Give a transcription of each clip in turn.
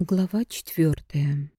Глава четвертая.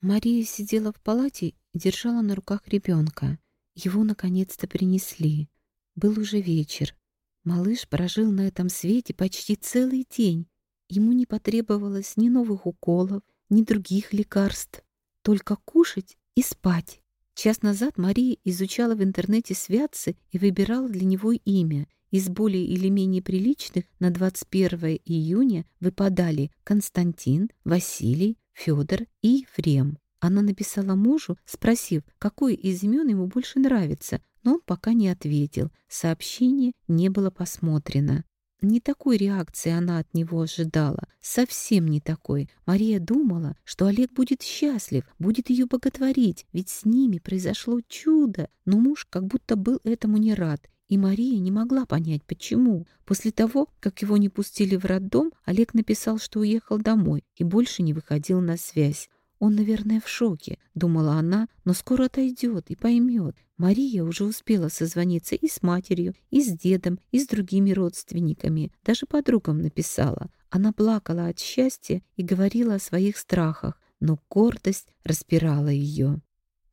Мария сидела в палате держала на руках ребенка. Его наконец-то принесли. Был уже вечер. Малыш прожил на этом свете почти целый день. Ему не потребовалось ни новых уколов, ни других лекарств. Только кушать и спать. Час назад Мария изучала в интернете святцы и выбирала для него имя. Из более или менее приличных на 21 июня выпадали Константин, Василий, Федор и Ефрем. Она написала мужу, спросив, какой из имен ему больше нравится, но он пока не ответил. Сообщение не было посмотрено. Не такой реакции она от него ожидала, совсем не такой. Мария думала, что Олег будет счастлив, будет ее боготворить, ведь с ними произошло чудо, но муж как будто был этому не рад и Мария не могла понять, почему. После того, как его не пустили в роддом, Олег написал, что уехал домой и больше не выходил на связь. «Он, наверное, в шоке», — думала она, но скоро отойдет и поймет. Мария уже успела созвониться и с матерью, и с дедом, и с другими родственниками, даже подругам написала. Она плакала от счастья и говорила о своих страхах, но гордость распирала ее.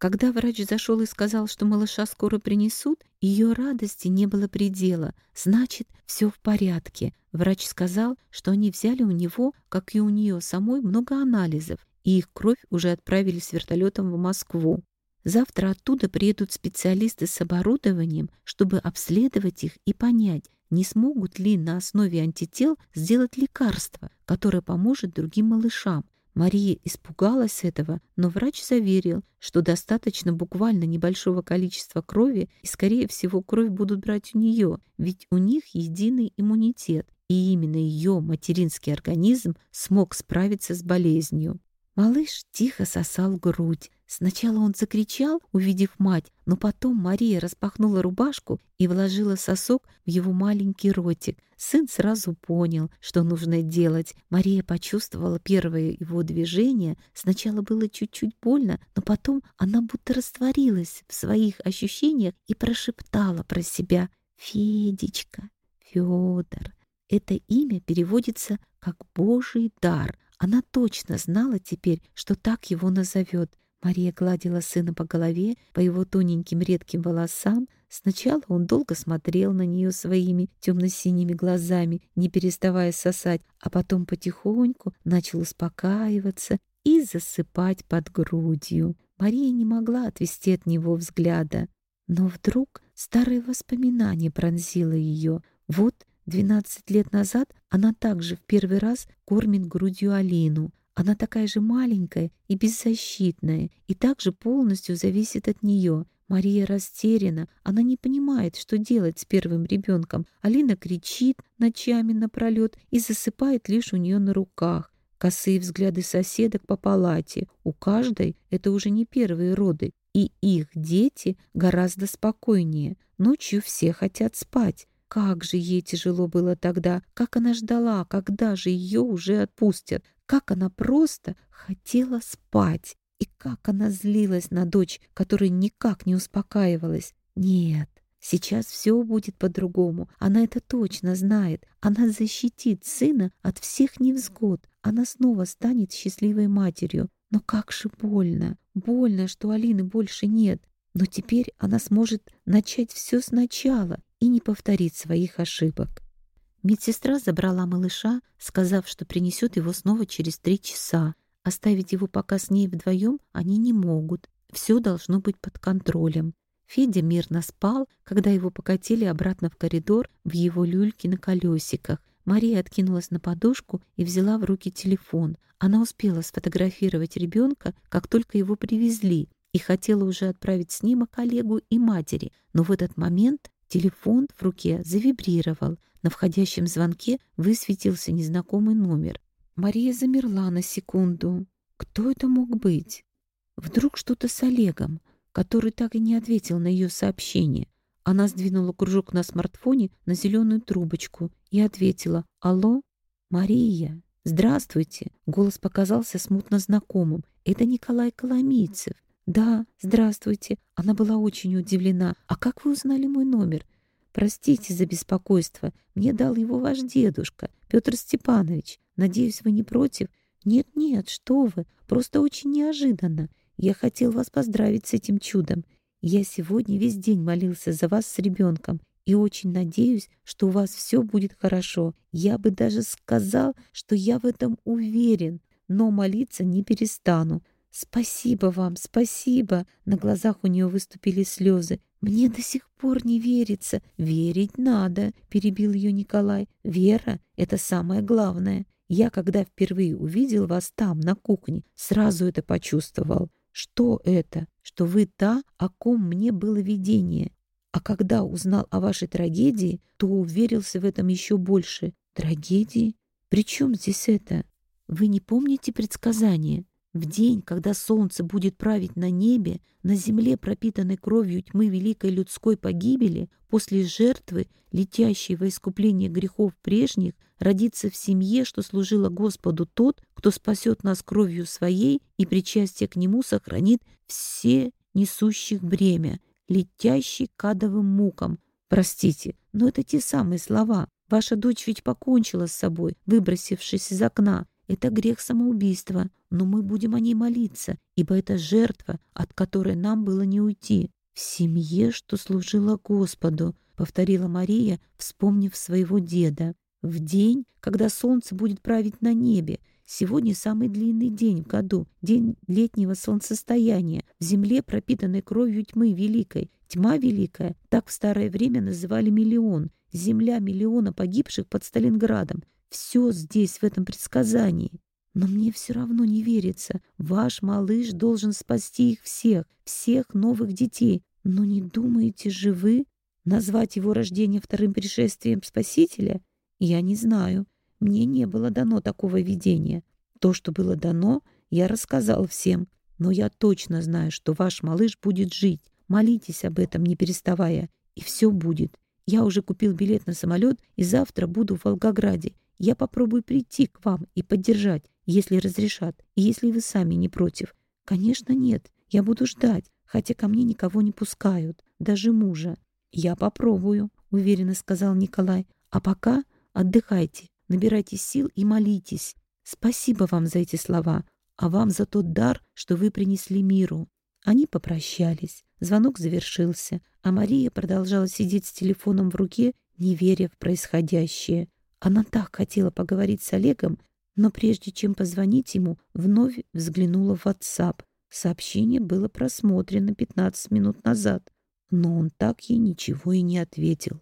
Когда врач зашел и сказал, что малыша скоро принесут, ее радости не было предела. Значит, все в порядке. Врач сказал, что они взяли у него, как и у нее самой, много анализов, и их кровь уже отправили с вертолетом в Москву. Завтра оттуда приедут специалисты с оборудованием, чтобы обследовать их и понять, не смогут ли на основе антител сделать лекарство, которое поможет другим малышам. Мария испугалась этого, но врач заверил, что достаточно буквально небольшого количества крови, и, скорее всего, кровь будут брать у нее, ведь у них единый иммунитет, и именно ее материнский организм смог справиться с болезнью. Малыш тихо сосал грудь. Сначала он закричал, увидев мать, но потом Мария распахнула рубашку и вложила сосок в его маленький ротик. Сын сразу понял, что нужно делать. Мария почувствовала первое его движение. Сначала было чуть-чуть больно, но потом она будто растворилась в своих ощущениях и прошептала про себя «Федечка, Федор». Это имя переводится как «Божий дар», она точно знала теперь, что так его назовет. Мария гладила сына по голове, по его тоненьким редким волосам. Сначала он долго смотрел на нее своими темно-синими глазами, не переставая сосать, а потом потихоньку начал успокаиваться и засыпать под грудью. Мария не могла отвести от него взгляда. Но вдруг старое воспоминание пронзило ее. Вот Двенадцать лет назад она также в первый раз кормит грудью Алину. Она такая же маленькая и беззащитная, и также полностью зависит от нее. Мария растеряна, она не понимает, что делать с первым ребенком. Алина кричит ночами напролет и засыпает лишь у нее на руках. Косые взгляды соседок по палате. У каждой это уже не первые роды, и их дети гораздо спокойнее. Ночью все хотят спать. Как же ей тяжело было тогда, как она ждала, когда же ее уже отпустят, как она просто хотела спать. И как она злилась на дочь, которая никак не успокаивалась. Нет, сейчас все будет по-другому. Она это точно знает. Она защитит сына от всех невзгод. Она снова станет счастливой матерью. Но как же больно. Больно, что Алины больше нет. Но теперь она сможет начать все сначала и не повторить своих ошибок. Медсестра забрала малыша, сказав, что принесет его снова через три часа. Оставить его пока с ней вдвоем они не могут. Все должно быть под контролем. Федя мирно спал, когда его покатили обратно в коридор в его люльке на колесиках. Мария откинулась на подушку и взяла в руки телефон. Она успела сфотографировать ребенка, как только его привезли, и хотела уже отправить снимок коллегу и матери, но в этот момент Телефон в руке завибрировал. На входящем звонке высветился незнакомый номер. Мария замерла на секунду. Кто это мог быть? Вдруг что-то с Олегом, который так и не ответил на ее сообщение. Она сдвинула кружок на смартфоне на зеленую трубочку и ответила «Алло, Мария». «Здравствуйте!» Голос показался смутно знакомым. «Это Николай Коломийцев. «Да, здравствуйте». Она была очень удивлена. «А как вы узнали мой номер?» «Простите за беспокойство. Мне дал его ваш дедушка, Петр Степанович. Надеюсь, вы не против? «Нет-нет, что вы, просто очень неожиданно. Я хотел вас поздравить с этим чудом. Я сегодня весь день молился за вас с ребенком и очень надеюсь, что у вас все будет хорошо. Я бы даже сказал, что я в этом уверен, но молиться не перестану. Спасибо вам, спасибо. На глазах у нее выступили слезы. Мне до сих пор не верится. Верить надо, перебил ее Николай. Вера — это самое главное. Я, когда впервые увидел вас там, на кухне, сразу это почувствовал. Что это? Что вы та, о ком мне было видение. А когда узнал о вашей трагедии, то уверился в этом еще больше. Трагедии? При чем здесь это? Вы не помните предсказания? В день, когда солнце будет править на небе, на земле, пропитанной кровью тьмы великой людской погибели, после жертвы, летящей во искупление грехов прежних, родится в семье, что служила Господу тот, кто спасет нас кровью своей и причастие к Нему сохранит все несущих бремя, летящий к адовым мукам. Простите, но это те самые слова. Ваша дочь ведь покончила с собой, выбросившись из окна. Это грех самоубийства, но мы будем о ней молиться, ибо это жертва, от которой нам было не уйти. В семье, что служила Господу, повторила Мария, вспомнив своего деда. В день, когда солнце будет править на небе, Сегодня самый длинный день в году, день летнего солнцестояния, в земле, пропитанной кровью тьмы великой. Тьма великая, так в старое время называли миллион, земля миллиона погибших под Сталинградом. Все здесь, в этом предсказании. Но мне все равно не верится. Ваш малыш должен спасти их всех, всех новых детей. Но не думаете же вы назвать его рождение вторым пришествием Спасителя? Я не знаю. Мне не было дано такого видения. То, что было дано, я рассказал всем. Но я точно знаю, что ваш малыш будет жить. Молитесь об этом, не переставая, и все будет. Я уже купил билет на самолет и завтра буду в Волгограде. Я попробую прийти к вам и поддержать, если разрешат, и если вы сами не против. Конечно, нет. Я буду ждать, хотя ко мне никого не пускают, даже мужа. Я попробую, уверенно сказал Николай. А пока отдыхайте, набирайте сил и молитесь. Спасибо вам за эти слова, а вам за тот дар, что вы принесли миру. Они попрощались. Звонок завершился, а Мария продолжала сидеть с телефоном в руке, не веря в происходящее. Она так хотела поговорить с Олегом, но прежде чем позвонить ему, вновь взглянула в WhatsApp. Сообщение было просмотрено 15 минут назад, но он так ей ничего и не ответил.